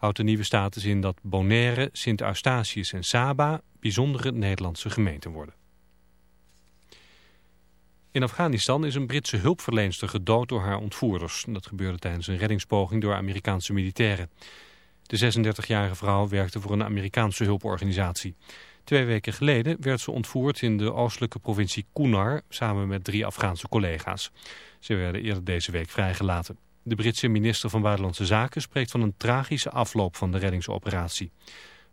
houdt de nieuwe status in dat Bonaire, Sint-Eustatius en Saba bijzondere Nederlandse gemeenten worden. In Afghanistan is een Britse hulpverleenster gedood door haar ontvoerders. Dat gebeurde tijdens een reddingspoging door Amerikaanse militairen. De 36-jarige vrouw werkte voor een Amerikaanse hulporganisatie. Twee weken geleden werd ze ontvoerd in de oostelijke provincie Kunar samen met drie Afghaanse collega's. Ze werden eerder deze week vrijgelaten. De Britse minister van Buitenlandse Zaken spreekt van een tragische afloop van de reddingsoperatie.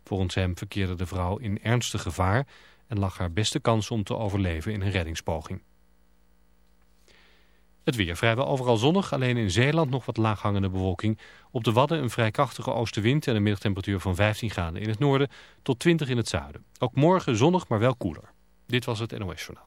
Volgens hem verkeerde de vrouw in ernstig gevaar en lag haar beste kans om te overleven in een reddingspoging. Het weer vrijwel overal zonnig, alleen in Zeeland nog wat laaghangende bewolking. Op de Wadden een vrij krachtige oostenwind en een middagtemperatuur van 15 graden in het noorden tot 20 in het zuiden. Ook morgen zonnig, maar wel koeler. Dit was het NOS Journaal.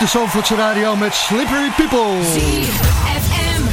De Zandvoortse Radio met Slippery People.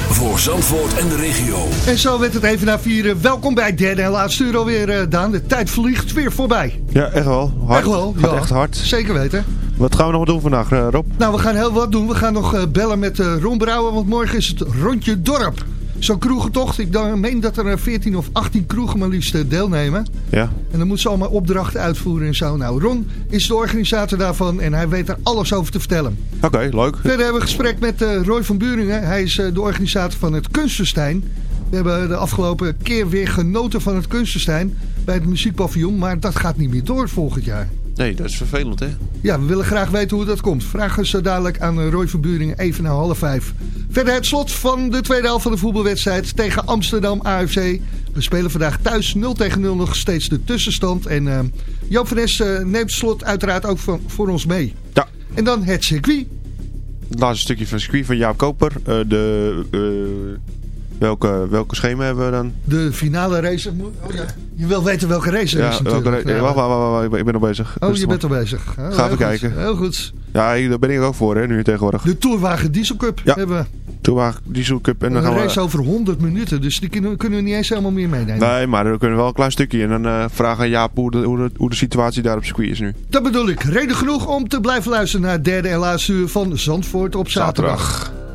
Voor Zandvoort en de regio. En zo werd het even na vieren. Welkom bij het derde en laatste uur alweer, uh, Daan. De tijd vliegt weer voorbij. Ja, echt wel. Hard. Echt wel, Gaat ja. echt hard. Zeker weten. Wat gaan we nog doen vandaag, uh, Rob? Nou, we gaan heel wat doen. We gaan nog uh, bellen met uh, Ron Brouwer, want morgen is het rondje dorp. Zo'n kroegentocht. Ik meen dat er 14 of 18 kroegen maar liefst deelnemen. Ja. En dan moeten ze allemaal opdrachten uitvoeren en zo. Nou, Ron is de organisator daarvan en hij weet er alles over te vertellen. Oké, okay, leuk. Verder hebben we een gesprek met uh, Roy van Buringen. Hij is uh, de organisator van het Kunstenstein. We hebben de afgelopen keer weer genoten van het Kunstenstein bij het muziekpaviljoen. Maar dat gaat niet meer door volgend jaar. Nee, dat is vervelend, hè? Ja, we willen graag weten hoe dat komt. Vragen zo dadelijk aan Roy van Buringen even na half vijf. Verder het slot van de tweede helft van de voetbalwedstrijd tegen Amsterdam AFC. We spelen vandaag thuis 0 tegen 0 nog steeds de tussenstand. En uh, Joop van Es uh, neemt slot uiteraard ook van, voor ons mee. Ja. En dan het circuit. Het laatste stukje van circuit van Jaap Koper. Uh, de... Welke, welke schema hebben we dan? De finale race. Oh ja. Je wil weten welke race er ja, is natuurlijk. Welke, wacht, wacht, wacht, wacht, ik ben nog bezig. Oh, je bent al bezig. Oh, Ga even goed. kijken. Heel goed. Ja, daar ben ik ook voor, hè, nu tegenwoordig. De Tourwagen Diesel Cup ja. hebben we. Tourwagen Diesel Cup. En dan een gaan race we... over 100 minuten, dus die kunnen, kunnen we niet eens helemaal meer meenemen. Nee, maar dan kunnen we wel een klein stukje. En dan uh, vragen aan Jaap hoe de, hoe, de, hoe de situatie daar op circuit is nu. Dat bedoel ik. Reden genoeg om te blijven luisteren naar het derde en laatste uur van Zandvoort op zaterdag. zaterdag.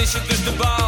is het dus de baan.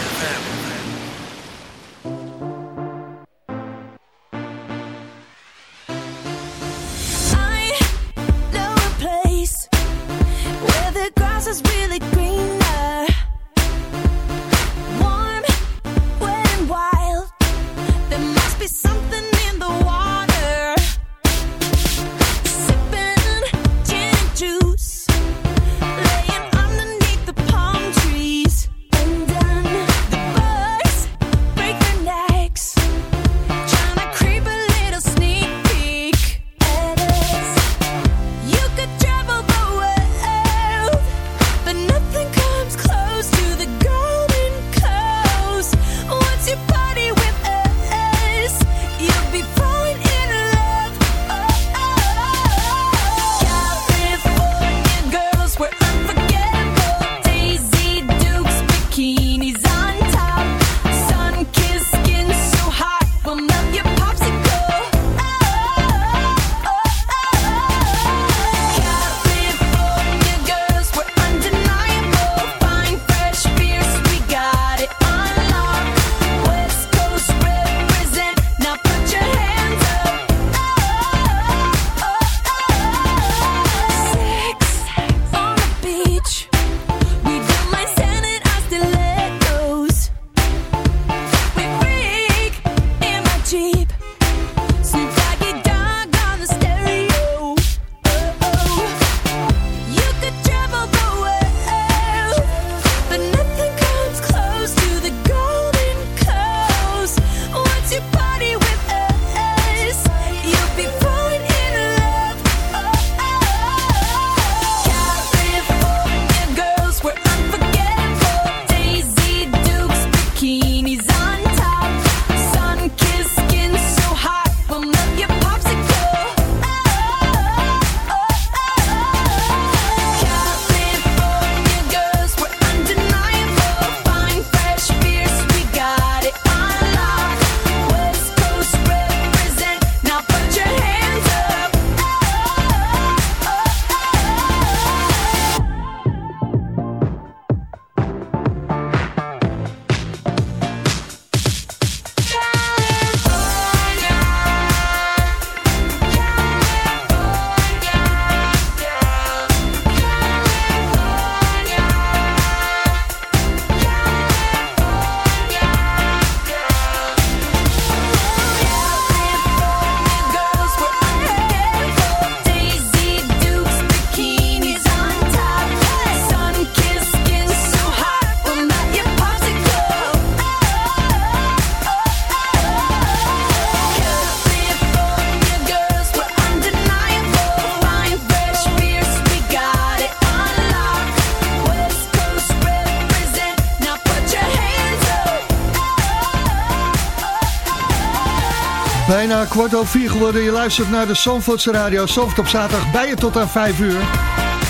Kwart over vier geworden. Je luistert naar de Zandvoortse Radio. Zandvoort op zaterdag bij je tot aan vijf uur.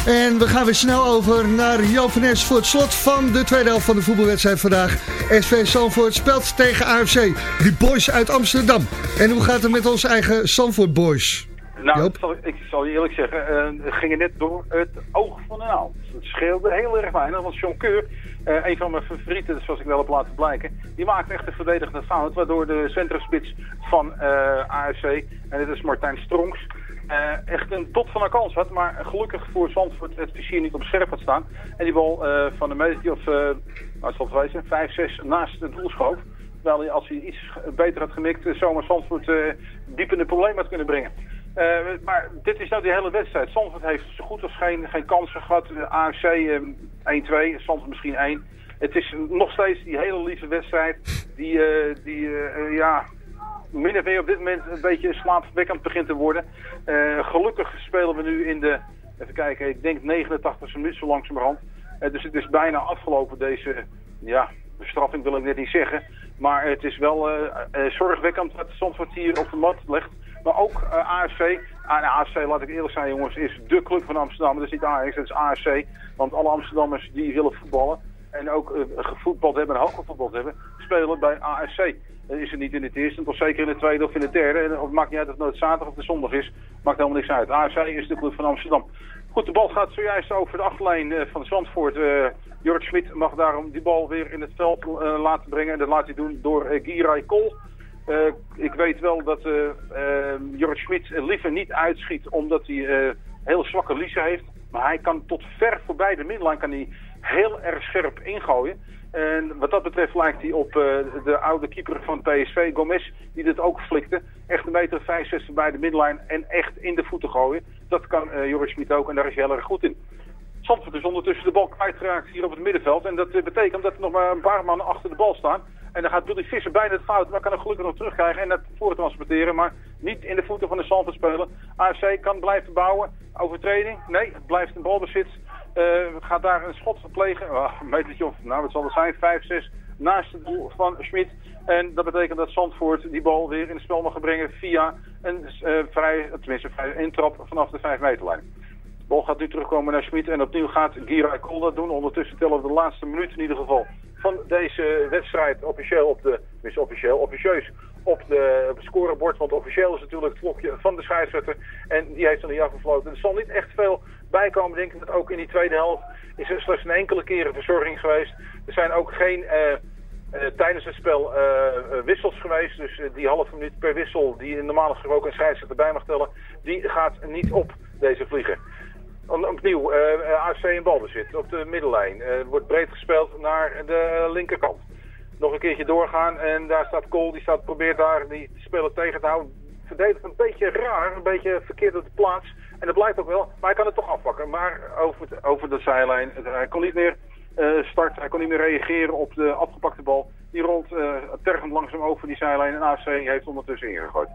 En we gaan weer snel over naar Joop van Es voor het slot van de tweede helft van de voetbalwedstrijd vandaag. SV Zandvoort speelt tegen AFC, die boys uit Amsterdam. En hoe gaat het met onze eigen Zandvoort boys? Nou, ik zal, ik zal je eerlijk zeggen, eh, het ging er net door het oog van de naald. Het scheelde heel erg weinig, want John Keur, eh, een van mijn favorieten, zoals ik wel heb laten blijken, die maakte echt een verdedigende fout, waardoor de centrumspits van eh, AFC, en dit is Martijn Stronks, eh, echt een tot van een kans had, maar gelukkig voor Zandvoort het vizier niet op scherp had staan. En die bal van de meter, of, uh, nou, zal het wezen, 5, 6 naast het doel schoof. Terwijl hij, als hij iets beter had gemikt, zomaar Zandvoort diep in de probleem had kunnen brengen. Uh, maar dit is nou die hele wedstrijd. Zandvoort heeft zo goed als geen, geen kansen gehad. De AFC uh, 1-2, Zandvoort misschien 1. Het is nog steeds die hele lieve wedstrijd die, die ja, min of meer op dit moment een beetje slaapwekkend begint te worden. Gelukkig spelen we nu in de, even kijken, ik denk 89 minuut zo langzamerhand. Uh, dus het is bijna afgelopen deze, ja, bestraffing wil ik net niet zeggen. Maar het is wel uh, zorgwekkend dat Zandvoort hier op de mat legt. Maar ook AFC. Nou, AFC, laat ik eerlijk zijn jongens, is de club van Amsterdam. Dat is niet Ajax, dat is AFC. Want alle Amsterdammers die willen voetballen. en ook eh, gevoetbald hebben en hoog gevoetbald hebben, spelen bij ASC. Dan is het niet in het eerste, of zeker in de tweede of in de derde. En Het maakt niet uit of het nou zaterdag of de zondag is. Maakt helemaal niks uit. ASC is de club van Amsterdam. Goed, de bal gaat zojuist over de achterlijn eh, van Zandvoort. Uh, Jort Schmid mag daarom die bal weer in het veld laten brengen. En dat laat hij doen door uh, Kol. Uh, ik weet wel dat uh, Jort Schmid liever niet uitschiet omdat hij uh, heel zwakke liezen heeft. Maar hij kan tot ver voorbij de middenlijn kan hij heel erg scherp ingooien. En wat dat betreft lijkt hij op de oude keeper van PSV, Gomez, die dit ook flikte. Echt een meter 65 bij de middenlijn en echt in de voeten gooien. Dat kan uh, Joris Schmid ook en daar is hij heel erg goed in. Zandvoort is ondertussen de bal kwijtgeraakt hier op het middenveld. En dat uh, betekent dat er nog maar een paar mannen achter de bal staan. En dan gaat Billy Visser bijna het fout, maar kan hem gelukkig nog terugkrijgen en dat voortransporteren. Maar niet in de voeten van de Zandvoort spelen. AFC kan blijven bouwen. Overtreding? Nee, het blijft een balbezit. Uh, gaat daar een schot plegen. Oh, een metertje of, nou wat zal het zijn, 5, 6 naast het doel van Schmid. En dat betekent dat Zandvoort die bal weer in het spel mag brengen via een uh, vrij, tenminste vrij intrap vanaf de 5 meterlijn. Bal gaat nu terugkomen naar Schmid en opnieuw gaat Gira Kool dat doen. Ondertussen tellen we de laatste minuut in ieder geval van deze wedstrijd officieel op de, dus officieel, officieus op, de, op het scorebord. Want officieel is natuurlijk het klokje van de scheidsrechter en die heeft er niet afgefloten. Er zal niet echt veel bijkomen, denk ik. Ook in die tweede helft is er slechts een enkele keer verzorging geweest. Er zijn ook geen uh, uh, tijdens het spel uh, wissels geweest. Dus die halve minuut per wissel die normaal gesproken een scheidsrechter bij mag tellen, die gaat niet op deze vliegen. Opnieuw, uh, AFC in balbezit op de middenlijn. Uh, wordt breed gespeeld naar de linkerkant. Nog een keertje doorgaan en daar staat Kool. Die staat, probeert daar die speler tegen te houden. Verdedigt een beetje raar, een beetje verkeerd op de plaats. En dat blijkt ook wel, maar hij kan het toch afpakken. Maar over, de, over de zijlijn, hij kon niet meer uh, starten. Hij kon niet meer reageren op de afgepakte bal. Die rolt tergend langzaam over die zijlijn en AFC heeft ondertussen ingegooid.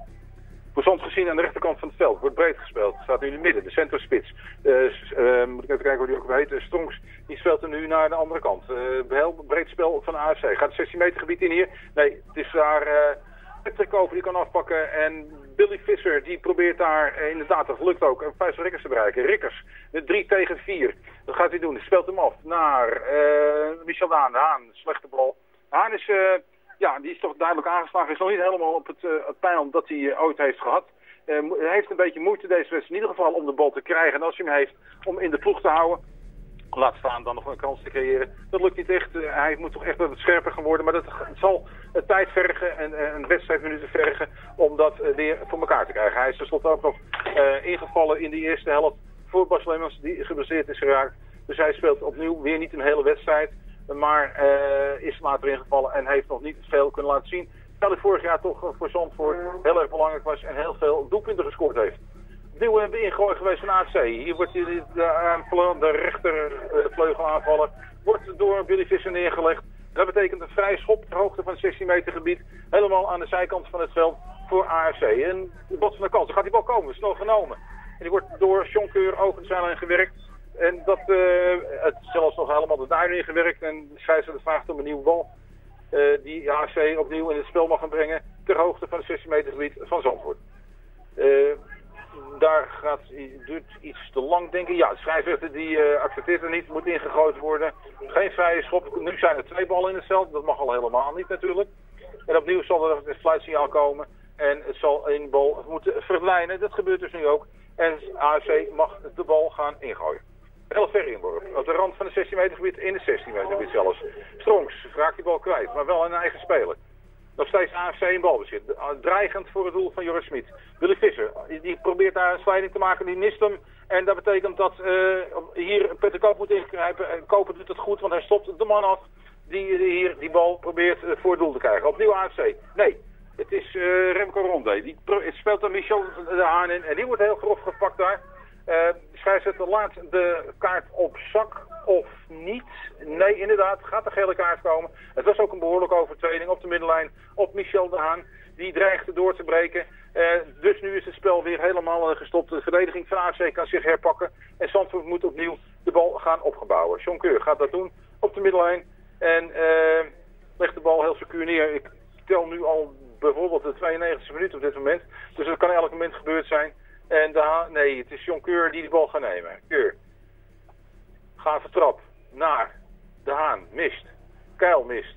Verzand gezien aan de rechterkant van het veld. Wordt breed gespeeld. Staat nu in het midden. De centerspits. Uh, uh, moet ik even kijken hoe die ook heet. Uh, Strongs. Die speelt er nu naar de andere kant. heel breed spel van AFC. Gaat het 16 meter gebied in hier? Nee, het is daar... Patrick over die kan afpakken. En Billy Visser die probeert daar inderdaad, dat lukt ook, een vijf Rikkers te bereiken. Rikkers, de 3 tegen 4. Dat gaat hij doen. Hij speelt hem af naar Michel Daan. Haan, slechte bal. Haan is ja, die is toch duidelijk aangeslagen. Is nog niet helemaal op het, uh, het pijl dat hij uh, ooit heeft gehad. Uh, hij heeft een beetje moeite deze wedstrijd in ieder geval om de bal te krijgen. En als hij hem heeft om in de ploeg te houden, laat staan dan nog een kans te creëren. Dat lukt niet echt. hij moet toch echt wat scherper gaan worden. Maar dat het zal tijd vergen en een wedstrijdminuten vergen om dat weer voor elkaar te krijgen. Hij is tenslotte ook nog ingevallen in de eerste helft voor Bas Lemmers die gebaseerd is geraakt. Dus hij speelt opnieuw weer niet een hele wedstrijd. Maar uh, is later ingevallen en heeft nog niet veel kunnen laten zien. Terwijl hij vorig jaar toch voor Zandvoort heel erg belangrijk was en heel veel doelpunten gescoord heeft. Opnieuw hebben ingooi geweest van AC. Hier wordt de, de, de, de rechtervleugelaanvaller wordt door Billy Visser neergelegd. Dat betekent een vrij schop hoogte van het 16 meter gebied. Helemaal aan de zijkant van het veld voor AFC. En de bot van de kans. Gaat die bal komen. Snel genomen. En die wordt door Jonkeur de zijlijn gewerkt. En dat, uh, het zelfs nog helemaal de duin ingewerkt. En de scheidsrechter vraagt om een nieuwe bal. Uh, die HC opnieuw in het spel mag gaan brengen. Ter hoogte van het 16 meter gebied van Zandvoort. Uh, daar gaat, duurt iets te lang, denk ik. Ja, de scheidsrechter die accepteert er niet. Moet ingegooid worden. Geen vrije schop. Nu zijn er twee ballen in het veld. Dat mag al helemaal niet natuurlijk. En opnieuw zal er een fluitsignaal komen. En het zal een bal moeten verdwijnen. Dat gebeurt dus nu ook. En AFC mag de bal gaan ingooien. Heel ver inborp. Op de rand van het 16 meter gebied, in het 16 meter gebied zelfs. Strongs raakt die bal kwijt, maar wel een eigen speler. Nog steeds AFC in balbezit. Dreigend voor het doel van Joris Smit. Willy Visser, die probeert daar een slijding te maken, die mist hem. En dat betekent dat uh, hier Peter Koop moet ingrijpen. En Koper doet het goed, want hij stopt de man af die, hier die bal probeert voor het doel te krijgen. Opnieuw AFC. Nee, het is Remco Ronde. Die speelt dan Michel de Haan in en die wordt heel grof gepakt daar. Uh, de scheidsrechter laat de kaart op zak of niet. Nee, inderdaad, gaat de gele kaart komen. Het was ook een behoorlijke overtreding op de middenlijn op Michel de Haan. Die dreigde door te breken. Uh, dus nu is het spel weer helemaal uh, gestopt. De verdediging van AC kan zich herpakken. En Zandvoort moet opnieuw de bal gaan opgebouwen. John Keur gaat dat doen op de middenlijn. En legt de bal heel secuur neer. Ik tel nu al bijvoorbeeld de 92e minuut op dit moment. Dus dat kan elk moment gebeurd zijn. En de, nee, het is John Keur die de bal gaat nemen. Keur. Gaat vertrap naar De Haan mist. Keil mist.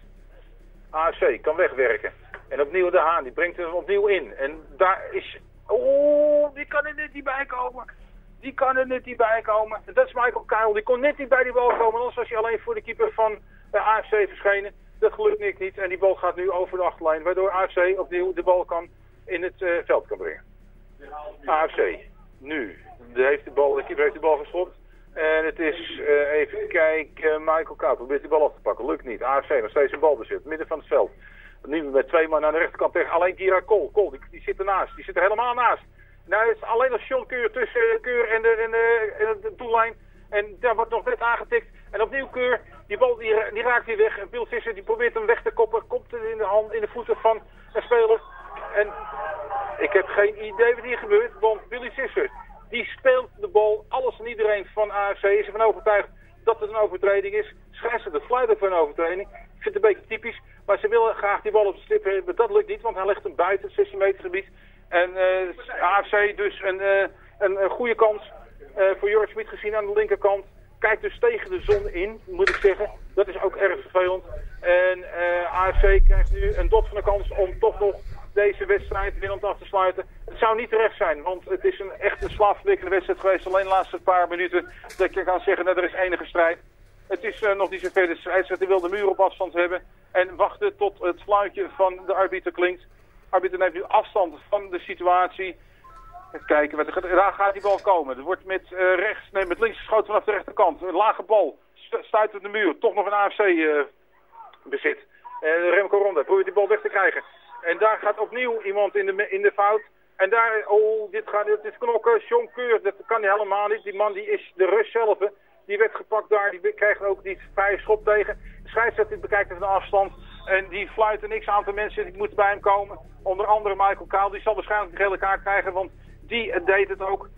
AFC kan wegwerken. En opnieuw De Haan, die brengt hem opnieuw in. En daar is... Oeh, die kan er net niet bij komen. Die kan er net niet bij komen. En dat is Michael Keil. Die kon net niet bij die bal komen. Anders was hij alleen voor de keeper van de AFC verschenen. Dat gelukt niet. En die bal gaat nu over de achterlijn. Waardoor AFC opnieuw de bal kan in het eh, veld kan brengen. AFC. Nu. De heeft de bal, de keeper heeft de bal geschopt. En het is, eh, even kijken, Michael Koud probeert die bal af te pakken. Lukt niet. AFC nog steeds een balbezit. Midden van het veld. Nu met twee man aan de rechterkant tegen alleen Gira Kool. Kool, die, zit ernaast. Die zit er helemaal naast. Nou, is alleen nog John Keur tussen eh, Keur en de, en de, en de doellijn. En daar wordt nog net aangetikt. En opnieuw Keur, die bal die, die raakt weer weg. En Bill Visser die probeert hem weg te koppen. Komt in de, hand, in de voeten van een speler. En ik heb geen idee wat hier gebeurt. Want Billy Sisser, die speelt de bal. Alles en iedereen van AFC is ervan overtuigd dat het een overtreding is. Schijnt de fluit voor een overtreding. Ik vind het een beetje typisch. Maar ze willen graag die bal op de stip hebben. Dat lukt niet, want hij legt hem buiten het 16 meter gebied. En eh, AFC dus een, eh, een, een goede kans eh, voor Jorrit Smit gezien aan de linkerkant. Kijkt dus tegen de zon in, moet ik zeggen. Dat is ook erg vervelend. En AFC krijgt nu een dot van de kans om toch nog deze wedstrijd winnend af te sluiten. Het zou niet terecht zijn, want het is een echt een slaafverwekkende wedstrijd geweest. Alleen de laatste paar minuten dat je kan zeggen dat er is enige strijd. Het is eh, nog niet zover. De scheidsrechter wil de muur op afstand hebben. En wachten tot het fluitje van de arbiter klinkt. De arbiter neemt nu afstand van de situatie. Even kijken, wat er daar gaat die bal komen. Er wordt met, eh, rechts, nee, met links geschoten vanaf de rechterkant. Een lage bal. Stu- Stuit op de muur. Toch nog een AFC eh, bezit. Remco Ronda probeert die bal weg te krijgen. En daar gaat opnieuw iemand in de, in de fout. En daar, oh, dit gaat, dit is knokken. John Keur, dat kan hij helemaal niet. Die man die is de rust zelf. Die werd gepakt daar, die krijgt ook die vrije schop tegen. De scheidsrechter die bekijkt van afstand. En die fluit een x aantal mensen die moeten bij hem komen. Onder andere Michael Kaal, die zal waarschijnlijk een gele kaart krijgen, want die deed het ook.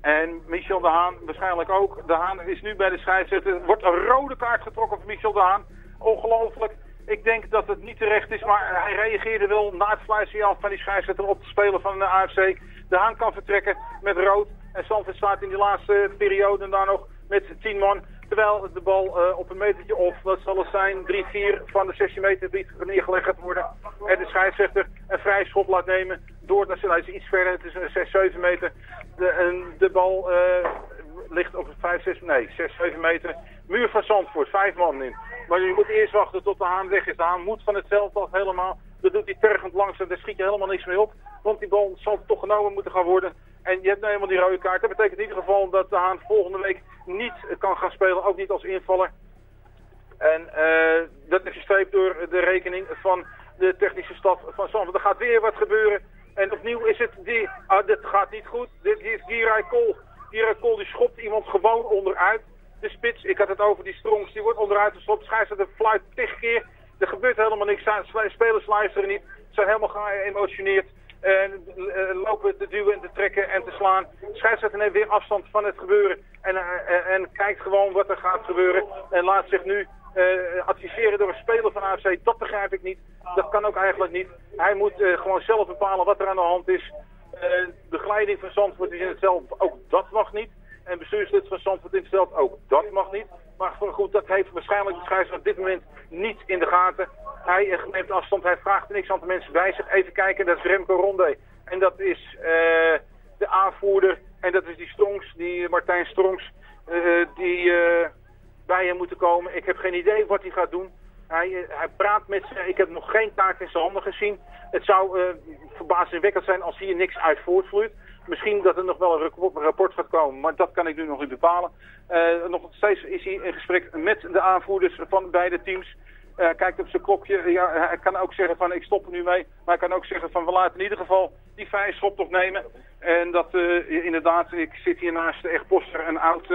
En Michel de Haan waarschijnlijk ook. De Haan is nu bij de scheidsrechter. Er wordt een rode kaart getrokken voor Michel de Haan. Ongelooflijk. Ik denk dat het niet terecht is, maar hij reageerde wel na het fluitsignaal van die scheidsrechter op de speler van de AFC. De Haan kan vertrekken met rood. En Sanford staat in die laatste periode daar nog met 10 man. Terwijl de bal eh, op een metertje of, wat zal het zijn, 3-4 van de 16 meter gebied neergelegd gaat worden. En de scheidsrechter een vrij schop laat nemen. Door, dat is iets verder, het is een 6, 7 meter. De, en de bal eh, ligt op 5, 6, nee, 6, 7 meter. Muur van Zandvoort, vijf man in. Maar je moet eerst wachten tot de haan weg is. De haan moet van het veld af helemaal. Dat doet hij tergend langzaam, daar schiet je helemaal niks mee op. Want die bal zal toch genomen moeten gaan worden. En je hebt nou eenmaal die rode kaart. Dat betekent in ieder geval dat de haan volgende week niet kan gaan spelen. Ook niet als invaller. En eh, dat is gestreept door de rekening van de technische staf van Zandvoort. Er gaat weer wat gebeuren. En opnieuw is het, die, ah, dit gaat niet goed. Dit is Giray Kool. Giray Kool die schopt iemand gewoon onderuit. De spits, ik had het over die strongs, die wordt onderuit geschopt. Scheidsrechter fluit tig keer. Er gebeurt helemaal niks. Spelers luisteren niet. Ze zijn helemaal geëmotioneerd. Eh, lopen te duwen en te trekken en te slaan. Scheidsrechter neemt weer afstand van het gebeuren. En, eh, en, kijkt gewoon wat er gaat gebeuren. En laat zich nu eh, adviseren door een speler van AFC. Dat begrijp ik niet. Dat kan ook eigenlijk niet. Hij moet gewoon zelf bepalen wat er aan de hand is. Begeleiding van Zandvoort is in het veld. Ook dat mag niet. En bestuurslid van Zandvoort in het veld. Ook dat mag niet. Maar voor goed, dat heeft waarschijnlijk de scheidsrechter op dit moment niet in de gaten. Hij neemt afstand. Hij vraagt niks aan de mensen bij zich. Even kijken, dat is Remco Ronde. En dat is eh, de aanvoerder. En dat is die Strongs, die Martijn Strongs. eh, die eh, bij hem moeten komen. Ik heb geen idee wat hij gaat doen. Hij, hij praat met ze. Ik heb nog geen taak in zijn handen gezien. Het zou verbazingwekkend zijn als hier niks uit voortvloeit. Misschien dat er nog wel een rapport- gaat komen, maar dat kan ik nu nog niet bepalen. Eh, nog steeds is hij in gesprek met de aanvoerders van beide teams. Eh, kijkt op zijn klokje. Ja, hij kan ook zeggen van ik stop er nu mee. Maar hij kan ook zeggen van we laten in ieder geval die vrije schop toch nemen. En dat eh, inderdaad, ik zit hier naast echt Poster, een oud,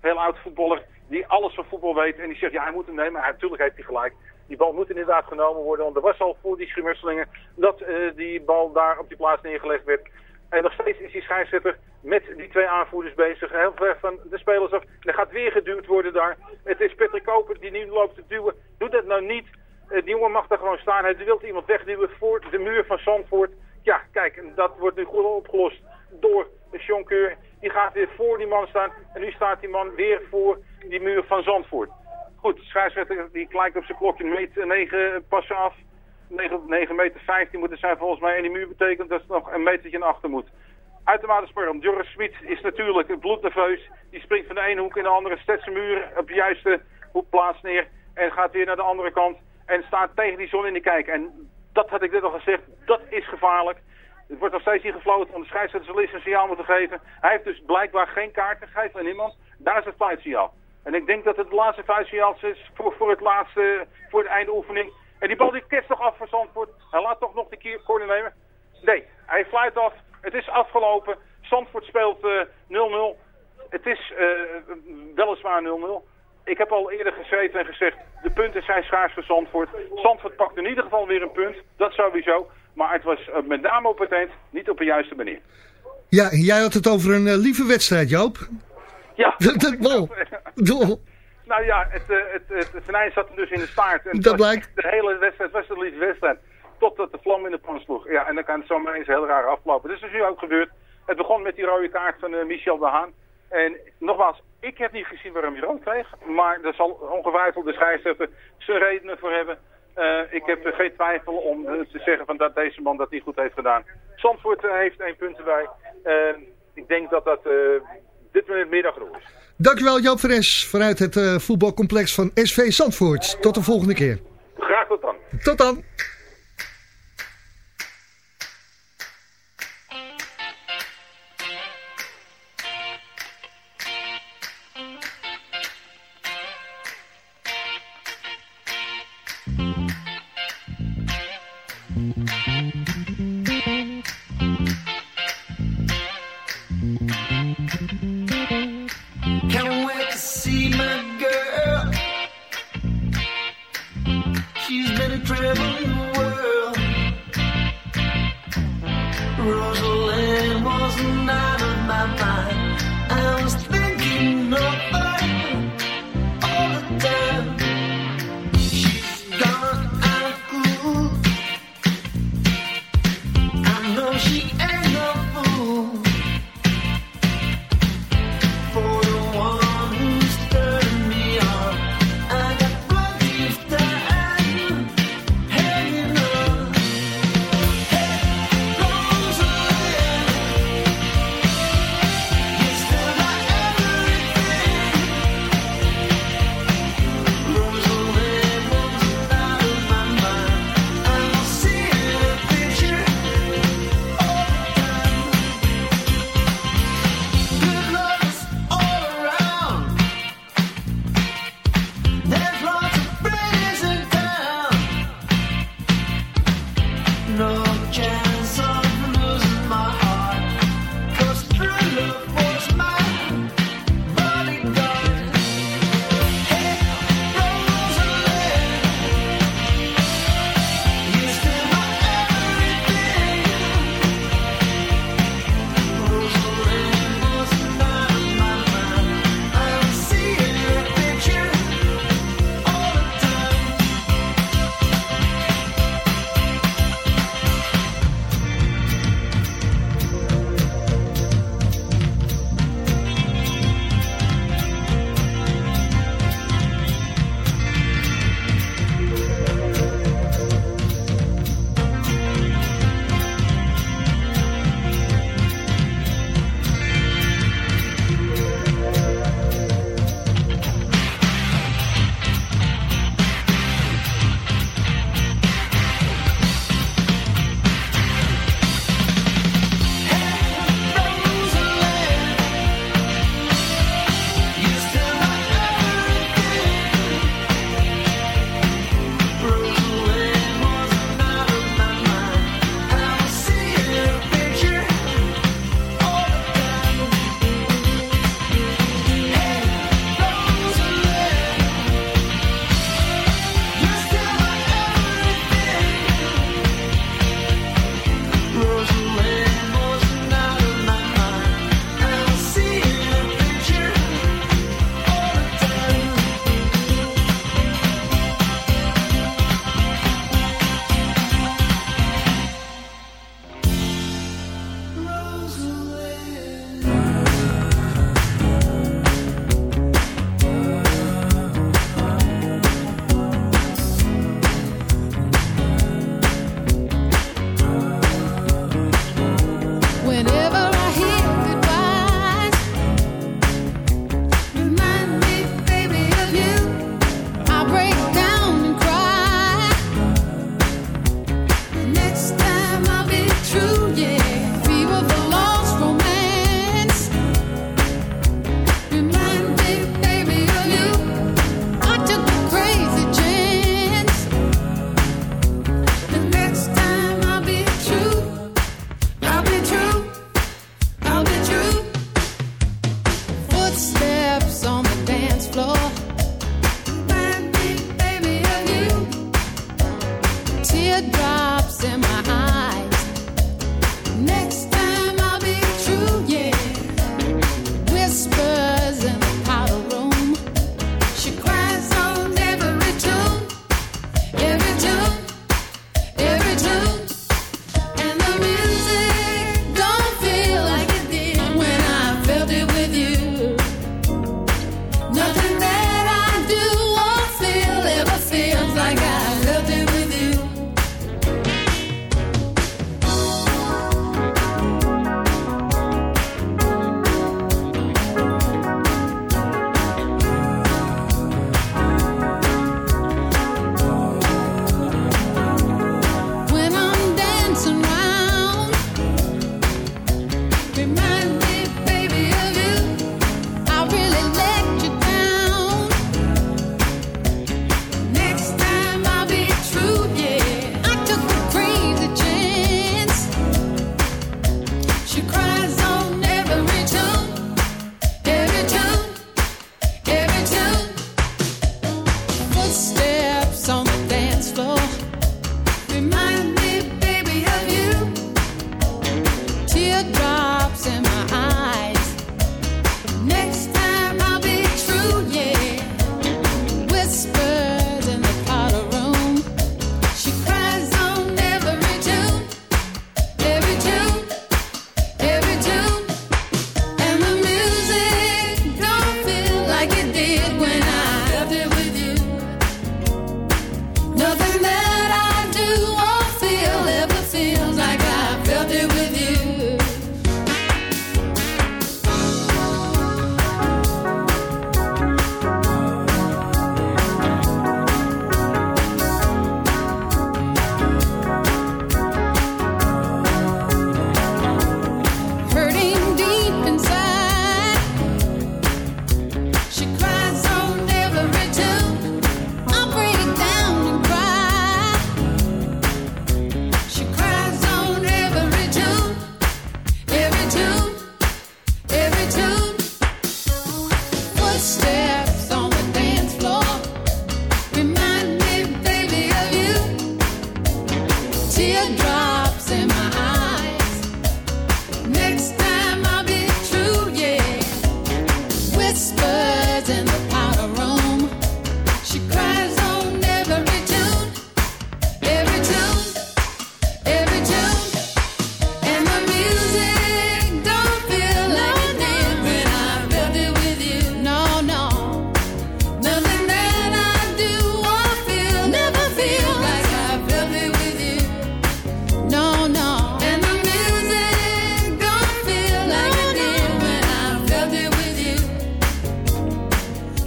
heel oud voetballer die alles van voetbal weet. En die zegt ja hij moet hem nemen. Hij, natuurlijk heeft hij gelijk. Die bal moet inderdaad genomen worden. Want er was al voor die schimmerselingen dat die bal daar op die plaats neergelegd werd. En nog steeds is die scheidsrechter met die twee aanvoerders bezig. Heel ver van de spelers af. Er gaat weer geduwd worden daar. Het is Patrick Koper die nu loopt te duwen. Doe dat nou niet. Eh, die jongen mag daar gewoon staan. Hij wil iemand wegduwen voor de muur van Zandvoort. Ja, kijk, dat wordt nu goed opgelost door de Jonkeur. Die gaat weer voor die man staan. En nu staat die man weer voor die muur van Zandvoort. Goed, de scheidsrechter die kijkt op zijn klokje meter 9 passen af. 9, 9 meter 15 moet het zijn volgens mij. En die muur betekent dat er nog een metertje naar achter moet. Uitermate spannend. Joris Smit is natuurlijk bloednerveus. Die springt van de ene hoek in de andere, zet zijn muur op de juiste hoekplaats neer. En gaat weer naar de andere kant. En staat tegen die zon in de kijk. En dat had ik net al gezegd, dat is gevaarlijk. Het wordt nog steeds niet gefloten, want de scheidsrechter eerst een signaal moeten geven. Hij heeft dus blijkbaar geen kaart gegeven aan iemand. Daar is het fluitsignaal. En ik denk dat het laatste fluitsignaal is voor, voor het laatste, voor de einde oefening. En die bal die ketst toch af voor Zandvoort. Hij laat toch nog de keer corner nemen. Nee, hij fluit af. Het is afgelopen. Zandvoort speelt eh, 0-0. Het is eh, weliswaar 0-0. Ik heb al eerder geschreven en gezegd, de punten zijn schaars voor Zandvoort. Zandvoort pakt in ieder geval weer een punt, dat sowieso. Maar het was eh, met name op het eind niet op de juiste manier. Ja, jij had het over een eh, lieve wedstrijd, Joop. Ja, Dat- dat-. Nou ja, het, eh, het, het, het venijn zat dus in de staart. En Dat blijkt. De hele wedstrijd was lieve wedstrijd. Totdat de vlam in de pan sloeg. Ja, en dan kan het zomaar eens heel raar aflopen. Dus dat is nu ook gebeurd. Het begon met die rode kaart van eh, Michel de Haan. En nogmaals, ik heb niet gezien waarom hij rood kreeg. Maar daar zal ongetwijfeld de scheidsrechter zijn redenen voor hebben. Eh, ik heb geen twijfel om te zeggen van dat deze man dat niet goed heeft gedaan. Zandvoort heeft één punt erbij. Eh, ik denk dat dat dit middag genoeg is. Dankjewel Joop Fres vanuit het eh, voetbalcomplex van SV Zandvoort. Tot de volgende keer. Graag tot dan. Tot dan.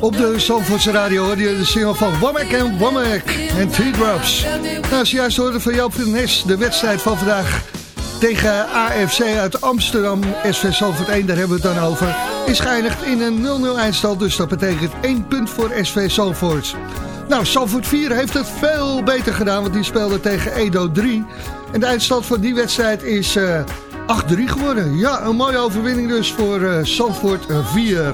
Op de Zandvoortse radio hoorde je de single van Womack en Womack en Teardrops. Nou, als je juist hoorde van Joop van Nes, de wedstrijd van vandaag tegen AFC uit Amsterdam, SV Zandvoort 1, daar hebben we het dan over, is geëindigd in een 0-0 eindstand. Dus dat betekent één punt voor SV Zandvoort. Nou, Zandvoort 4 heeft het veel beter gedaan, want die speelde tegen Edo 3. En de eindstand van die wedstrijd is eh 8-3 geworden. Ja, een mooie overwinning dus voor eh Zandvoort 4.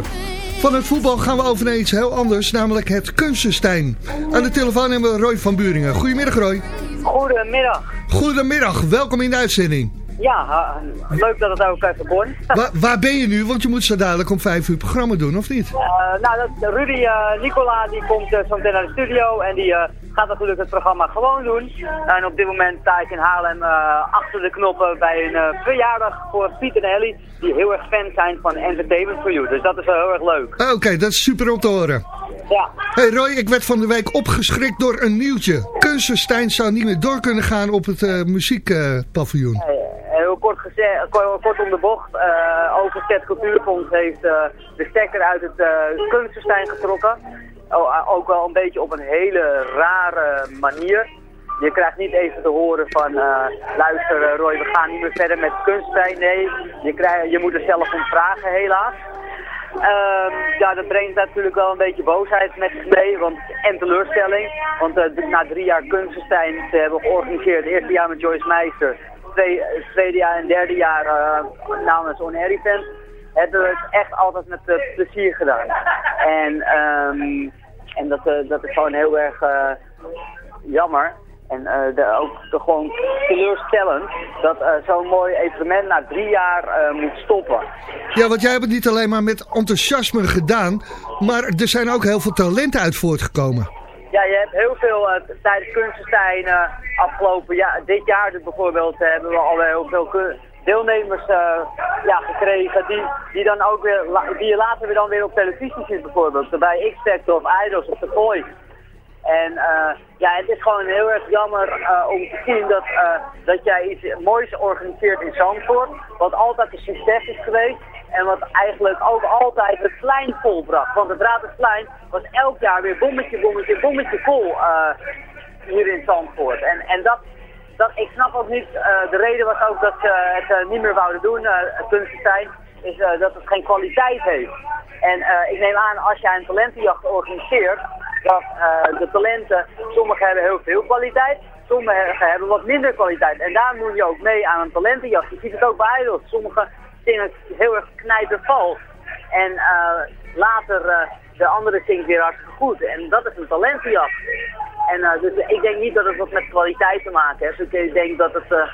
Van het voetbal gaan we over naar iets heel anders, namelijk het Kunstenstein. Aan de telefoon hebben we Roy van Buringen. Goedemiddag Roy. Goedemiddag. Goedemiddag, welkom in de uitzending. Ja, leuk dat het ook even kon. Wa- waar ben je nu? Want je moet zo dadelijk om vijf uur programma doen, of niet? Eh, nou, dat, Rudy eh, Nicola die komt eh, zo meteen naar de studio en die gaat natuurlijk het programma gewoon doen. En op dit moment sta ik in Haarlem eh, achter de knoppen bij een eh, verjaardag voor Piet en Ellie, die heel erg fan zijn van Entertainment for You. Dus dat is wel heel erg leuk. Oké, dat is super om te horen. Ja, Hey Roy, ik werd van de week opgeschrikt door een nieuwtje. Kunstenstein zou niet meer door kunnen gaan op het eh, muziekpaviljoen. eh, heel kort, gezegd, kort, om de bocht. eh Overzet Cultuurfonds heeft de stekker uit het uh, kunstenstein getrokken. O- eh, ook wel een beetje op een hele rare manier. Je krijgt niet even te horen van, eh, luister eh, Roy, we gaan niet meer verder met kunstpijn. Nee, je, krijg, je moet er zelf om vragen helaas. Ehm, ja, dat brengt natuurlijk wel een beetje boosheid met zich mee want, en teleurstelling. Want eh, na drie jaar kunstenstein te hebben georganiseerd, het eerste jaar met Joyce Meister, twee, tweede jaar en derde jaar namens On Air Event, hebben we het echt altijd met eh, plezier gedaan. En, ehm, en dat, eh, dat is gewoon heel erg eh, jammer. En de, ook de, gewoon teleurstellend dat zo'n mooi evenement na drie jaar moet stoppen. Ja, want jij hebt het niet alleen maar met enthousiasme gedaan, maar er zijn ook heel veel talenten uit voortgekomen. Ja, je hebt heel veel tijdens Kunstenstein eh, afgelopen jaar, dit jaar dus bijvoorbeeld, hebben we al heel veel deelnemers eh, ja, gekregen die, die dan ook weer, die je later weer dan weer op televisie ziet bijvoorbeeld. Bij X-Factor of Idols of The Voice. En eh, ja, het is gewoon heel erg jammer eh, om te zien dat, dat jij iets moois organiseert in Zandvoort. Wat altijd een succes is geweest. En wat eigenlijk ook altijd het plein volbracht. Want het Raadhuisplein was elk jaar weer bommetje, bommetje, bommetje vol hier in Zandvoort. En, en dat, dat, ik snap ook niet, eh, de reden was ook dat ze het eh, niet meer wouden doen, eh het Kunstenstein, is eh, dat het geen kwaliteit heeft. En ik neem aan, als jij een talentenjacht organiseert, dat de talenten, sommigen hebben heel veel kwaliteit, sommigen hebben wat minder kwaliteit. En daar moet je ook mee aan een talentenjacht. Je ziet het ook bij Idols. Sommigen zingen heel erg knijtervals. En later de andere zingt weer hartstikke goed. En dat is een talentenjacht. En eh, dus ik denk niet dat het wat met kwaliteit te maken heeft. Ik denk dat, het, eh,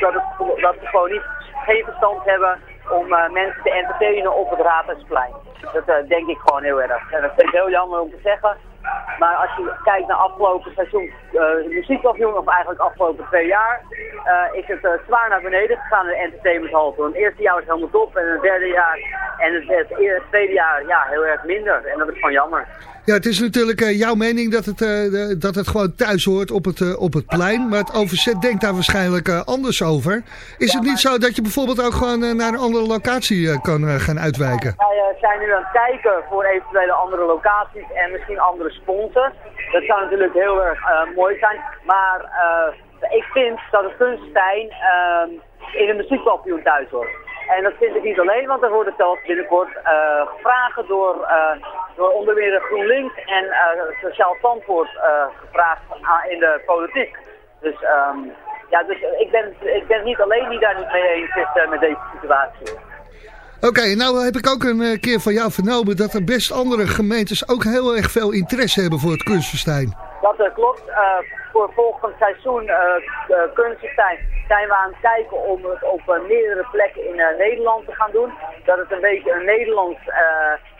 dat, het, dat we gewoon niet, geen verstand hebben om eh, mensen te entertainen op het Raadhuisplein. Dat eh, denk ik gewoon heel erg. En dat vind ik heel jammer om te zeggen. Maar als je kijkt naar afgelopen seizoen, uh, of eigenlijk afgelopen twee jaar, eh, is het eh, zwaar naar beneden gegaan in de entertainmenthalte. Want het eerste jaar was helemaal top en het derde jaar en het, het, het tweede jaar ja, heel erg minder. En dat is gewoon jammer. Ja, het is natuurlijk jouw mening dat het, dat het gewoon thuis hoort op het, op het plein. Maar het OVZ denkt daar waarschijnlijk anders over. Is het niet zo dat je bijvoorbeeld ook gewoon naar een andere locatie kan gaan uitwijken? Wij zijn nu aan het kijken voor eventuele andere locaties en misschien andere sponsors. Dat zou natuurlijk heel erg eh, mooi zijn. Maar eh, ik vind dat het kunstenstein ehm, in een muziekkampioen thuis hoort. En dat vind ik niet alleen, want er worden zelfs binnenkort eh vragen door, door onder meer GroenLinks en Sociaal Zandvoort gevraagd in de politiek. Dus, ehm, ja, dus ik, ben, ik ben niet alleen die daar niet mee eens is met deze situatie. Oké, nou heb ik ook een eh, keer van jou vernomen dat er best andere gemeentes ook heel erg veel interesse hebben voor het kunstfestijn. Dat eh, klopt. Eh, voor volgend seizoen uh, Kunstenstein zijn we aan het kijken om het op meerdere plekken in Nederland te gaan doen. Dat het een beetje een Nederlands,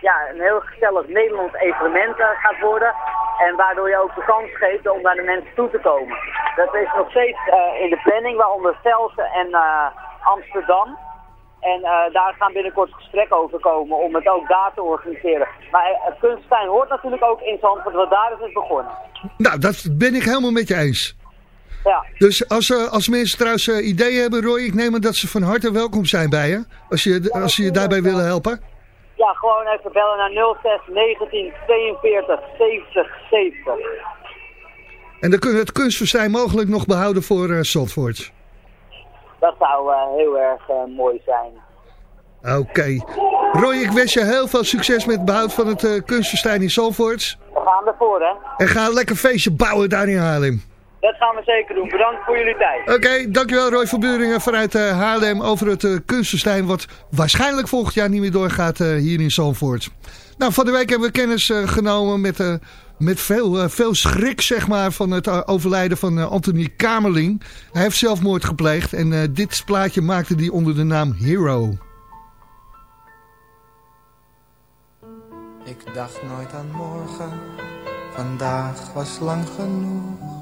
ja, een heel gezellig Nederlands evenement gaat worden. En waardoor je ook de kans geeft om naar de mensen toe te komen. Dat is nog steeds in de planning, waaronder Velsen en Amsterdam. En eh, daar gaan binnenkort gesprekken over komen om het ook daar te organiseren. Maar uh, Kunststein hoort natuurlijk ook in Zandvoort, want daar is het begonnen. Nou, dat ben ik helemaal met je eens. Ja. Dus als, uh, als mensen trouwens ideeën hebben, Roy, ik neem aan dat ze van harte welkom zijn bij je. Als je, als je je daarbij willen helpen. Ja, gewoon even bellen naar 06 19 42 70 70. En dan kunnen we het kunstfestijn mogelijk nog behouden voor uh, Zandvoort. Dat zou uh, heel erg uh, mooi zijn. Oké. Okay. Roy, ik wens je heel veel succes met het behoud van het uh, kunstfestijn in Zandvoort. We gaan ervoor, hè. En ga een lekker feestje bouwen daar in Haarlem. Dat gaan we zeker doen. Bedankt voor jullie tijd. Oké, okay, dankjewel Roy van Buringen vanuit uh, Haarlem over het uh, kunstenstein... wat waarschijnlijk volgend jaar niet meer doorgaat uh, hier in Zandvoort. Nou, van de week hebben we kennis uh, genomen met, uh, met veel, uh, veel schrik zeg maar, van het uh, overlijden van uh, Anthony Kamerling. Hij heeft zelfmoord gepleegd en uh, dit plaatje maakte hij onder de naam Hero. Ik dacht nooit aan morgen, vandaag was lang genoeg.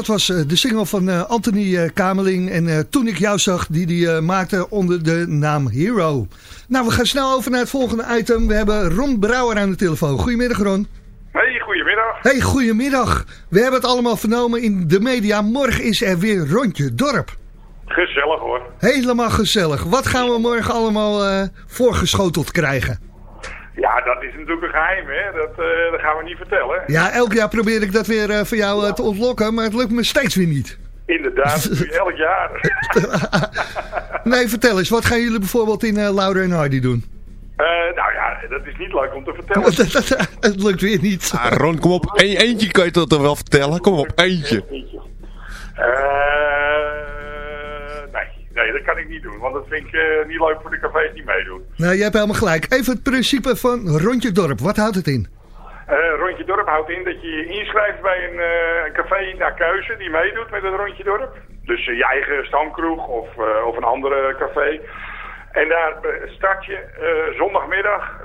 Dat was eh, de single van eh, Anthony eh, Kameling. En toen ik jou zag, die die maakte onder de naam Hero. Nou, we gaan snel over naar het volgende item. We hebben Ron Brouwer aan de telefoon. Goedemiddag, Ron. Hey, goedemiddag. Hey, goedemiddag. We hebben het allemaal vernomen in de media. Morgen is er weer Rondje Dorp. Gezellig hoor. Helemaal gezellig. Wat gaan we morgen allemaal eh, voorgeschoteld krijgen? Ja, dat is natuurlijk een geheim, hè. Dat, eh, dat gaan we niet vertellen. Ja, elk jaar probeer ik dat weer eh, voor jou eh, te ontlokken, maar het lukt me steeds weer niet. Inderdaad, dat elk jaar. Nee, vertel eens, wat gaan jullie bijvoorbeeld in uh, Louder en Hardy doen? Eh, nou ja, dat is niet leuk om te vertellen. het lukt weer niet. Ah, Ron, kom op. Eentje kan je toch wel vertellen? Kom op, eentje. Eh, nee, dat kan ik niet doen. Want dat vind ik eh, niet leuk voor de cafés die meedoen. Nou, je hebt helemaal gelijk. Even het principe van Rondje Dorp. Wat houdt het in? Eh, rondje dorp houdt in dat je je inschrijft bij een, eh, een café naar keuze die meedoet met het rondje dorp. Dus je eigen stamkroeg of, of een andere café. En daar start je zondagmiddag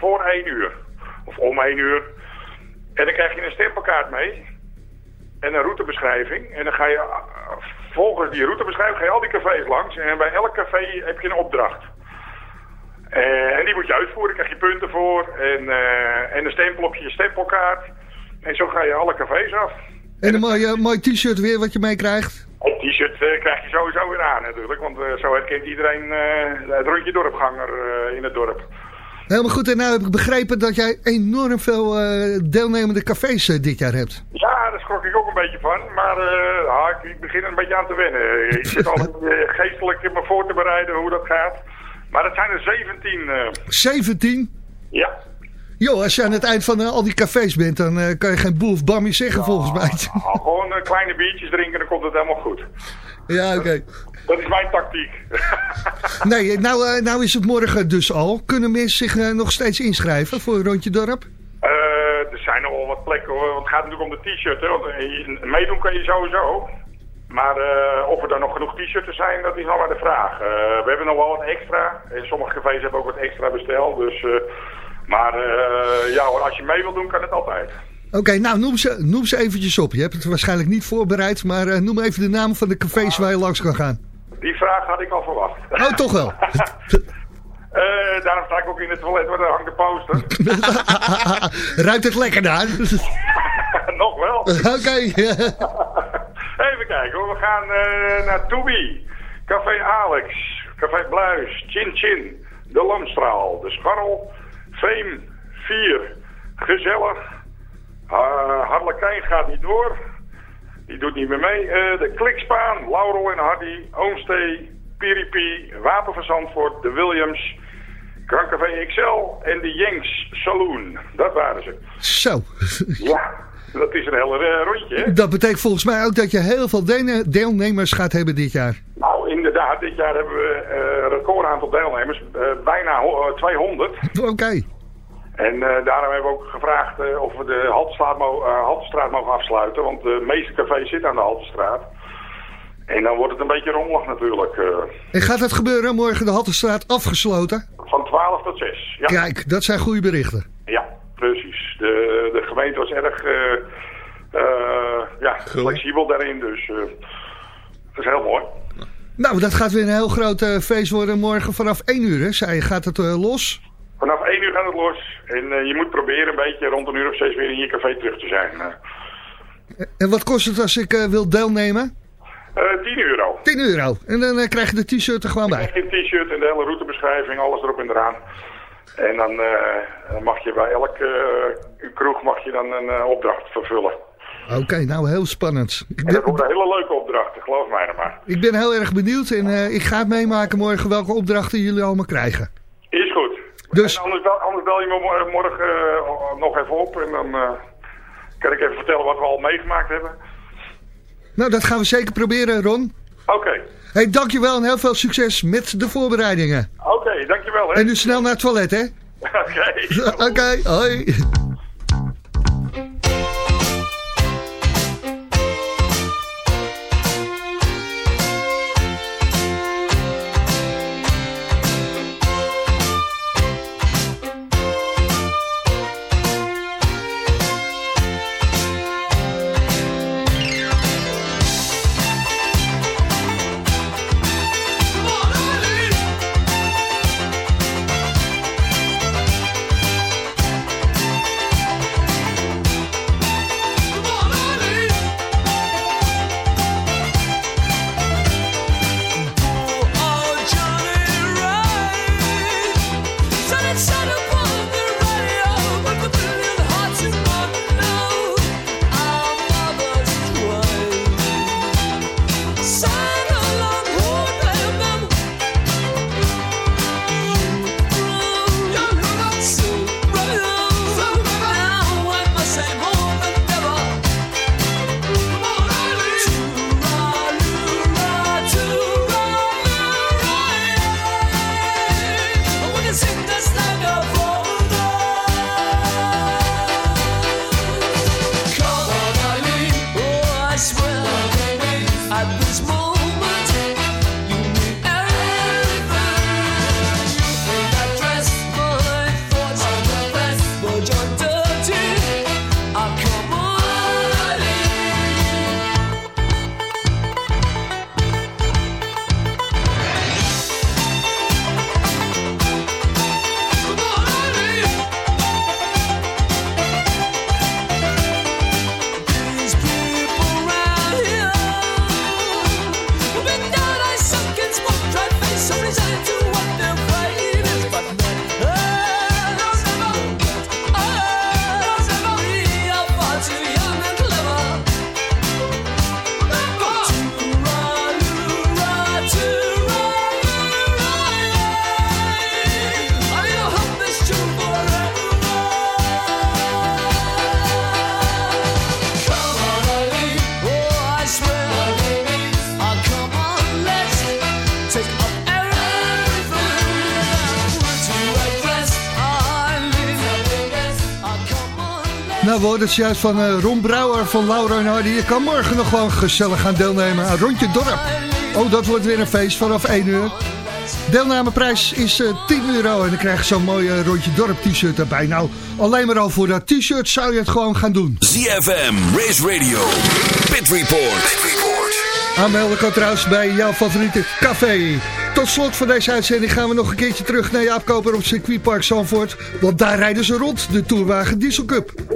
voor 1 uur. Of om 1 uur. En dan krijg je een stempelkaart mee. En een routebeschrijving. En dan ga je eh, volgens die routebeschrijving ga je al die cafés langs. En bij elk café heb je een opdracht. Eh, en die moet je uitvoeren, daar krijg je punten voor. En, eh, en een stempel op je stempelkaart. En zo ga je alle cafés af. En een mooi, mooi t-shirt weer wat je meekrijgt. Een t-shirt eh, krijg je sowieso weer aan natuurlijk. Want eh, zo herkent iedereen eh, het rondje dorpganger eh, in het dorp. Helemaal goed. En nou heb ik begrepen dat jij enorm veel eh, deelnemende cafés eh, dit jaar hebt. Ja, daar schrok ik ook een beetje van. Maar eh, ja, ik, begin er een beetje aan te wennen. Ik zit al geestelijk me voor te bereiden hoe dat gaat. Maar dat zijn er 17. eh 17? ja. Jo, als je aan het eind van al die cafés bent, dan kan je geen boel of bammie zeggen volgens mij. Al gewoon kleine biertjes drinken, dan komt het helemaal goed. ja, oké. Dat is mijn tactiek. Nee, nou, eh, nou is het morgen dus al. Kunnen mensen zich eh, nog steeds inschrijven voor Rondje Dorp? Eh, er zijn wel wat plekken hoor. Want het gaat natuurlijk om de t-shirt. Want meedoen kan je sowieso. Maar of er dan nog genoeg t-shirts zijn, dat is nog maar de vraag. We hebben nog wel wat extra. En sommige cafés hebben ook wat extra besteld. Dus, maar ja hoor, als je mee wil doen, kan het altijd. Oké, nou noem ze, noem ze eventjes op. Je hebt het waarschijnlijk niet voorbereid, maar noem even de naam van de cafés waar je langs kan gaan. Die vraag had ik al verwacht. Oh, toch wel. Eh, daarom sta ik ook in het toilet, want daar hangt de poster. Ruikt het lekker daar? nog wel. Oké. Even kijken hoor, we gaan eh, naar Tobi, Café Alex, Café Bluis, Chin Chin, De Lamstraal, De Scharrel, Veem, 4, Gezellig, uh, Harlekijn gaat niet door, die doet niet meer mee, Eh, De Klikspaan, Laurel en Hardy, Oomstee, Piripi, Wapen van Zandvoort, De Williams, Krankcafé XL en de Jenks Saloon. Dat waren ze. Zo. Ja, dat is een hele eh, rondje hè. Dat betekent volgens mij ook dat je heel veel deelnemers gaat hebben dit jaar. Nou, inderdaad. Dit jaar hebben we eh, een record aantal deelnemers. bijna ho- eh, 200. Oké. En eh, daarom hebben we ook gevraagd eh, of we de Haltestraat, mo eh, Haltestraat mogen afsluiten. Want de meeste cafés zitten aan de Haltestraat. En dan wordt het een beetje rommelig natuurlijk. eh, En gaat dat gebeuren morgen de Hattenstraat afgesloten? van 12 tot 6. Ja, Kijk, dat zijn goede berichten. ja precies. De, de gemeente was erg eh, eh, ja, flexibel daarin. Dus eh, dat is heel mooi. Nou, dat gaat weer een heel groot feest worden morgen vanaf 1 uur. Hè? Zei je, gaat het eh, los? Vanaf 1 uur gaat het los. En eh, je moet proberen een beetje rond een uur of 6 weer in je café terug te zijn. eh. En wat kost het als ik eh, wil deelnemen? Eh 10 euro. 10 euro. En dan eh, krijg je de t-shirt er gewoon Dan bij. krijg je een t-shirt en de hele routebeschrijving, alles erop en eraan. En dan eh, mag je bij elke eh, kroeg mag je dan een eh, opdracht vervullen. Oké, nou heel spannend. Ik En dat wordt een hele leuke opdracht, geloof mij nou maar. ik ben heel erg benieuwd en eh, ik ga het meemaken morgen welke opdrachten jullie allemaal krijgen. Is goed. Dus- En anders, bel, anders bel je me mo- morgen eh, nog even op en dan eh, kan ik even vertellen wat we al meegemaakt hebben. Nou, dat gaan we zeker proberen, Ron. Oké, Hey, dankjewel en heel veel succes met de voorbereidingen. oké, dankjewel hè. En nu snel naar het toilet, hè? Oké. Oké, hoi. Hoorden het juist van eh, Ron Brouwer van Laura en Hardy. Je kan morgen nog gewoon gezellig gaan deelnemen aan Rondje Dorp. Oh, dat wordt weer een feest vanaf 1 uur. Deelnameprijs is eh 10 euro en dan krijg je zo'n mooi eh, Rondje Dorp t-shirt erbij. Nou, alleen maar al voor dat t-shirt zou je het gewoon gaan doen. ZFM, Race Radio, Pit Report. Aanmelden kan trouwens bij jouw favoriete café. Tot slot van deze uitzending gaan we nog een keertje terug naar Jaap Koper op circuitpark Zandvoort. Want daar rijden ze rond, de Tourwagen Diesel Cup.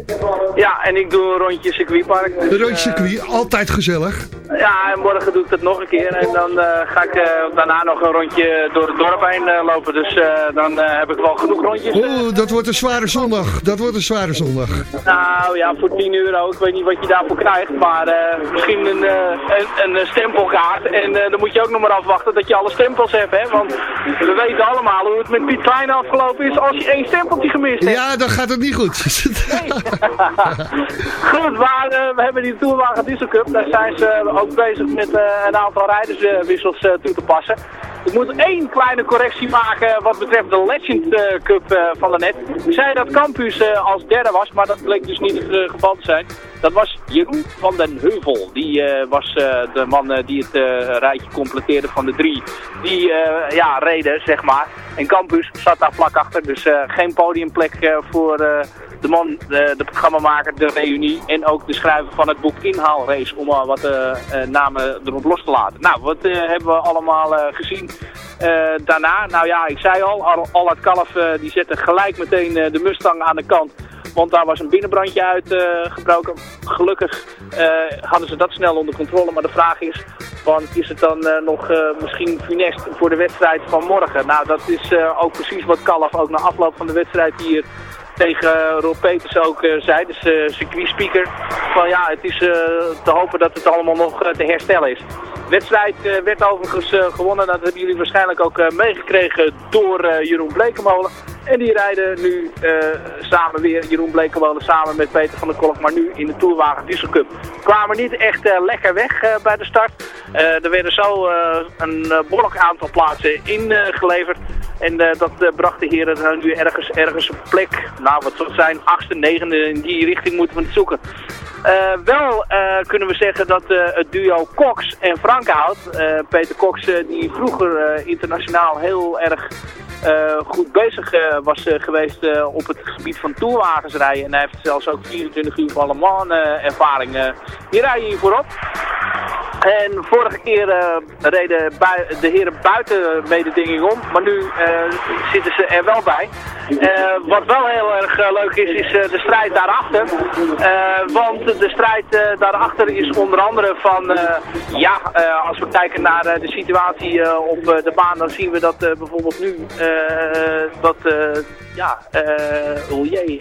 Ja, en ik doe een rondje circuitpark. dus, De rondje eh, circuit, altijd gezellig. Ja, en morgen doe ik dat nog een keer. En dan eh, ga ik eh, daarna nog een rondje door het dorp heen eh, lopen. Dus dan heb ik wel genoeg rondjes. Oeh, dat wordt een zware zondag. Dat wordt een zware zondag. Nou ja, voor 10 euro. Ik weet niet wat je daarvoor krijgt. Maar misschien een, een, een stempelkaart. En dan moet je ook nog maar afwachten dat je alle stempels hebt. Hè? Want we weten allemaal hoe het met Piet Klein afgelopen is als je één stempeltje gemist hebt. Ja, dan gaat het niet goed. Goed, maar we hebben die Tourwagen Diesel Cup. Daar zijn ze ook bezig met eh, een aantal rijderswissels eh, toe te passen. Ik moet één kleine correctie maken wat betreft de Legend eh, Cup van de. We zeiden dat Campus als derde was, maar dat bleek dus niet het geval te zijn. Dat was Jeroen van den Heuvel. Die was de man die het rijtje completeerde van de drie. Die ja, reden, zeg maar. En Campus zat daar vlak achter, dus geen podiumplek voor de man, de, de programmamaker, de reunie en ook de schrijver van het boek Inhaalrace om al wat eh, eh, namen erop los te laten. Nou, wat eh, hebben we allemaal gezien daarna? Nou ja, ik zei al, Al- Allard Kalf die zette gelijk meteen de Mustang aan de kant. Want daar was een binnenbrandje uitgebroken. Gelukkig eh, hadden ze dat snel onder controle. Maar de vraag is, van, is het dan nog misschien funest voor de wedstrijd van morgen? Nou, dat is ook precies wat Kalf ook na afloop van de wedstrijd hier tegen Rob Peters ook eh, zei, dus uh, circuitspeaker, van ja, het is eh, te hopen dat het allemaal nog te herstellen is. De wedstrijd werd overigens gewonnen, dat hebben jullie waarschijnlijk ook meegekregen door Jeroen Blekemolen. En die rijden nu samen weer, Jeroen Blekemolen samen met Peter van der Kolk, maar nu in de Tourwagen Diesel Cup. Kwamen niet echt lekker weg bij de start. Er werden zo een behoorlijk aantal plaatsen ingeleverd. En eh, dat eh, bracht de heren nu ergens, ergens op plek, nou wat zal zijn, achtste, negende, in die richting moeten we het zoeken. Eh, wel kunnen we zeggen dat het duo Cox en Frankhout, Peter Cox die vroeger internationaal heel erg goed bezig was geweest op het gebied van toerwagens rijden. En hij heeft zelfs ook 24 uur van Le Mans ervaring. die rijden hier voorop. En vorige keer eh, reden de heren buiten mededinging om, maar nu eh, zitten ze er wel bij. Eh, wat wel heel erg leuk is, is de strijd daarachter. Want de strijd daarachter is onder andere van, ja, als we kijken naar de situatie op de baan, dan zien we dat bijvoorbeeld nu, dat, ja,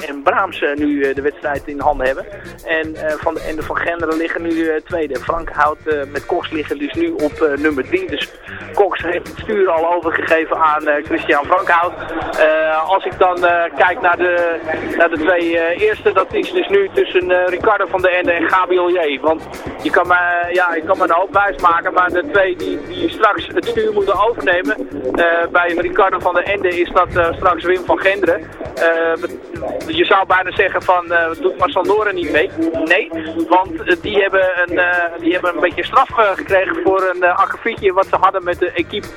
en Braams nu de wedstrijd in handen hebben. En van de van Genderen liggen nu tweede. Frank houdt met Cox liggen dus nu op eh, nummer drie. Dus Cox heeft het stuur al overgegeven aan eh, Christian Frankhout. Eh, als ik dan kijk naar de, naar de twee eerste, dat is dus nu tussen Ricardo van der Ende en Gabi Ollier. Want je kan me, ja, je kan me een hoop wijs maken, maar de twee die, die straks het stuur moeten overnemen. bij Ricardo van der Ende is dat straks Wim van Genderen. Je zou bijna zeggen van, doet Marcel niet mee? Nee, want die, hebben een, die hebben een beetje straf eh, gekregen voor een uh, wat ze hadden met de equipe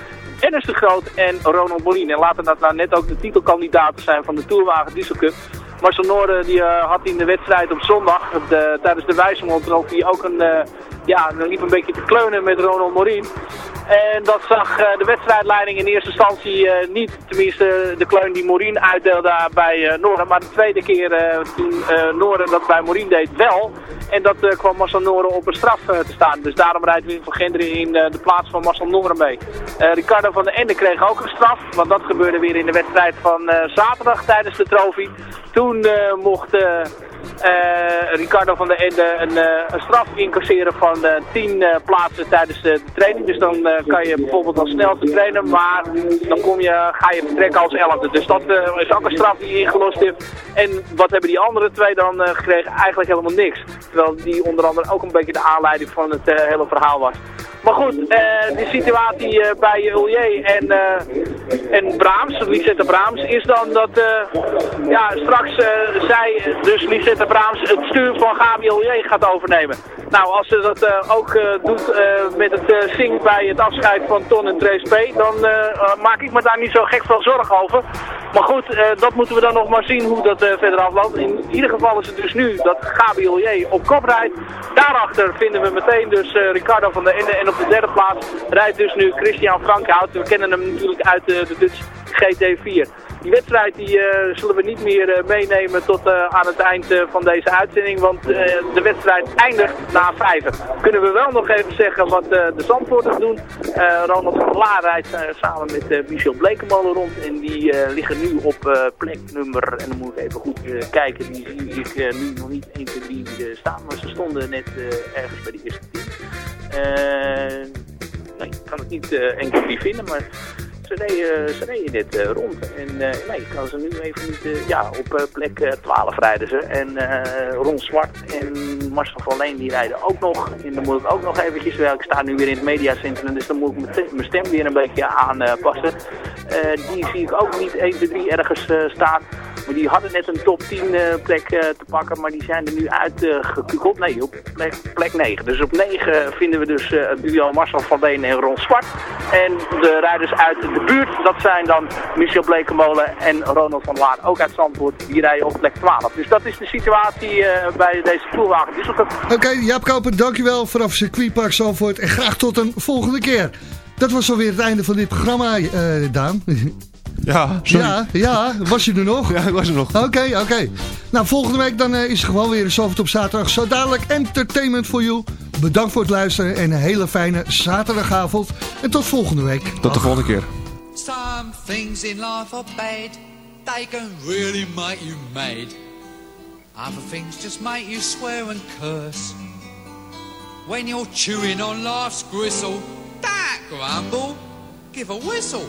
Ernest de Groot en Ronald Molin. En laten dat nou net ook de titelkandidaten zijn van de Tourwagen Diesel Cup. Marcel Noorden die, eh, had in de wedstrijd op zondag, de, tijdens de trof hij ook een, eh, ja, liep een beetje te kleunen met Ronald Morin. En dat zag eh, de wedstrijdleiding in eerste instantie eh, niet, tenminste de kleun die Morin uitdeelde bij eh Noorden. Maar de tweede keer toen Noorden dat bij Morin deed wel. En dat kwam Marcel Noorden op een straf te staan. Dus daarom rijdt Wim van Genderen in de plaats van Marcel Noorden mee. Ricardo van der Ende kreeg ook een straf, want dat gebeurde weer in de wedstrijd van zaterdag tijdens de trofee. Toen mocht Ricardo van der Ende een, eh, een straf incasseren van eh 10 eh, plaatsen tijdens de, training. Dus dan eh, kan je bijvoorbeeld als snelste trainen, maar dan kom je, ga je vertrekken als elfde. Dus dat eh, is ook een straf die je ingelost hebt. En wat hebben die andere twee dan eh, gekregen? Eigenlijk helemaal niks. Terwijl die onder andere ook een beetje de aanleiding van het eh, hele verhaal was. Maar goed, eh, de situatie eh, bij Ulier en, eh, en Braams, Lisette Braams, is dan dat eh, ja, straks eh, zij, dus Lisette Braams, het stuur van Gabi Ulier gaat overnemen. Nou, als ze dat eh, ook eh, doet eh, met het eh, zingen bij het afscheid van Ton en Trace P, dan eh, eh, maak ik me daar niet zo gek veel zorgen over. Maar goed, eh, dat moeten we dan nog maar zien hoe dat eh, verder afloopt. In ieder geval is het dus nu dat Gabi Ollier op kop rijdt. Daarachter vinden we meteen dus eh, Ricardo van Ende. En op de derde plaats rijdt dus nu Christian Frankhout. We kennen hem natuurlijk uit eh, de Dutch GT4. Die wedstrijd die, eh, zullen we niet meer eh, meenemen tot eh, aan het eind van deze uitzending. Want de wedstrijd eindigt na vijven. Kunnen we wel nog even zeggen wat de Zandvoorters doen. Ronald van Laar rijdt samen met Michel Blekemolen rond. En die liggen nu op plek nummer, en dan moet ik even goed kijken. Die zie ik nu nog niet 1, 2, 3 eh, staan. Maar ze stonden net ergens bij de eerste nee, ik kan het niet eh, enkel die vinden, maar ze reden, ze net eh, rond. En eh, nee, ik kan ze nu even niet... eh, ja, op plek eh, 12 rijden ze. En Ron Zwart en Marcel van Leen die rijden ook nog. En dan moet ik ook nog eventjes... Ik sta nu weer in het mediacentrum, dus dan moet ik mijn te- mijn stem weer een beetje aanpassen. Die zie ik ook niet 1, 2, 3 ergens staan. Die hadden net een top 10 eh, plek eh, te pakken, maar die zijn er nu uitgekukeld. nee, op plek, plek 9. Dus op 9 vinden we dus eh, het duo Marcel van Leen en Ron Zwart. En de rijders uit de buurt, dat zijn dan Michel Blekemolen en Ronald van Laar, ook uit Zandvoort. Die rijden op plek 12. Dus dat is de situatie eh, bij deze toerwagen Dieselcup. Oké, Jaap Koper, dankjewel vanaf circuitpark Zandvoort. En graag tot een volgende keer. Dat was alweer het einde van dit programma, eh, Daan. Ja, sorry. Ja, ja, was je er nog? Ja, ik was er nog. Oké, oké. Nou, volgende week dan eh, is er gewoon weer een Zandvoort op zaterdag. Zo dadelijk entertainment voor you. Bedankt voor het luisteren en een hele fijne zaterdagavond. En tot volgende week. Tot de volgende keer. Some things in life are bad. they can really make you mad. Other things just make you swear and curse. When you're chewing on life's gristle, that grumble, give a whistle.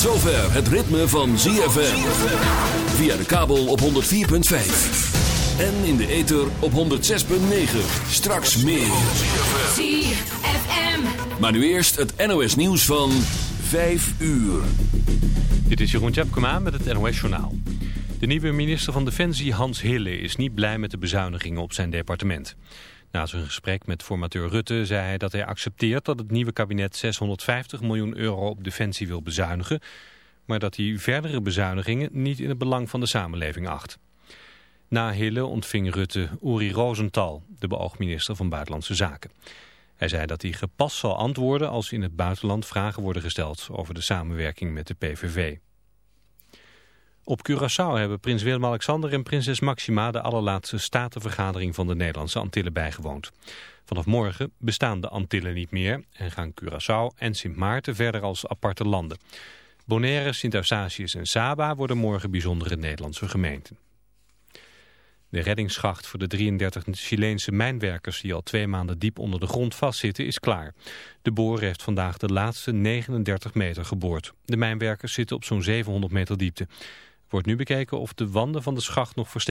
Tot zover het ritme van ZFM. Via de kabel op 104.5. En in de ether op 106.9. Straks meer. ZFM. Maar nu eerst het NOS nieuws van 5 uur. Dit is Jeroen Tjepkema met het NOS Journaal. De nieuwe minister van Defensie Hans Hille is niet blij met de bezuinigingen op zijn departement. Na zijn gesprek met formateur Rutte zei hij dat hij accepteert dat het nieuwe kabinet 650 miljoen euro op Defensie wil bezuinigen, maar dat hij verdere bezuinigingen niet in het belang van de samenleving acht. Na Hille ontving Rutte Uri Rosenthal, de beoogd minister van Buitenlandse Zaken. Hij zei dat hij gepast zal antwoorden als in het buitenland vragen worden gesteld over de samenwerking met de PVV. Op Curaçao hebben prins Willem-Alexander en prinses Maxima de allerlaatste statenvergadering van de Nederlandse Antillen bijgewoond. Vanaf morgen bestaan de Antillen niet meer en gaan Curaçao en Sint Maarten verder als aparte landen. Bonaire, Sint-Eustatius en Saba worden morgen bijzondere Nederlandse gemeenten. De reddingsschacht voor de 33 Chileense mijnwerkers die al twee maanden diep onder de grond vastzitten is klaar. De boor heeft vandaag de laatste 39 meter geboord. De mijnwerkers zitten op zo'n 700 meter diepte. Wordt nu bekeken of de wanden van de schacht nog versterkt